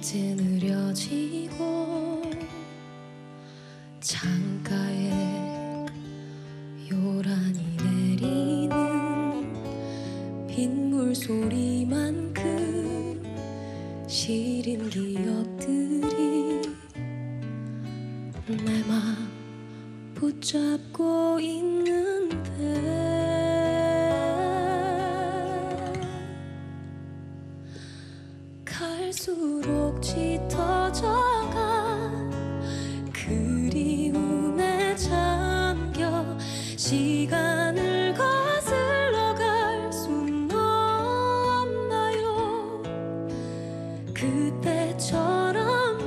빛은 느려지고 창가에 요란히 내리는 빗물 소리만큼 시린 기억들이 내 맘 붙잡고 있는데 갈수록 짙어져가 그리움에 잠겨 시간을 거슬러 갈 순 없나요? 그때처럼만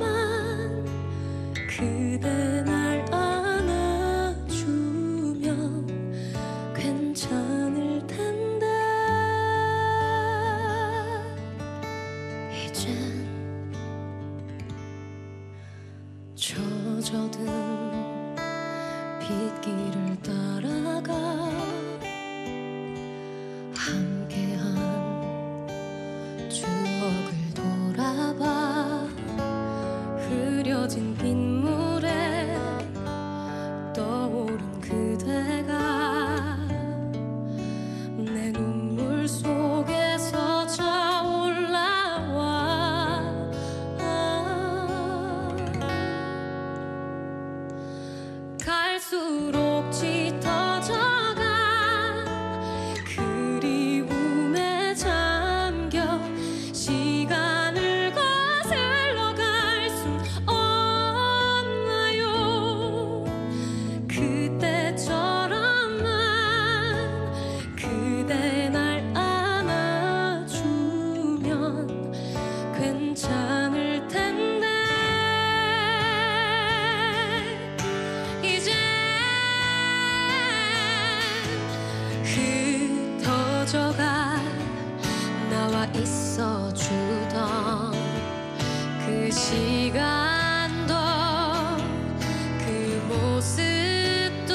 그대 날 안아주면 괜찮 젖어든 빗길을 따라가 갈수록 짙 나와 있어 주던 그 시간도 그 모습도.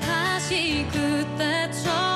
다시 그때처럼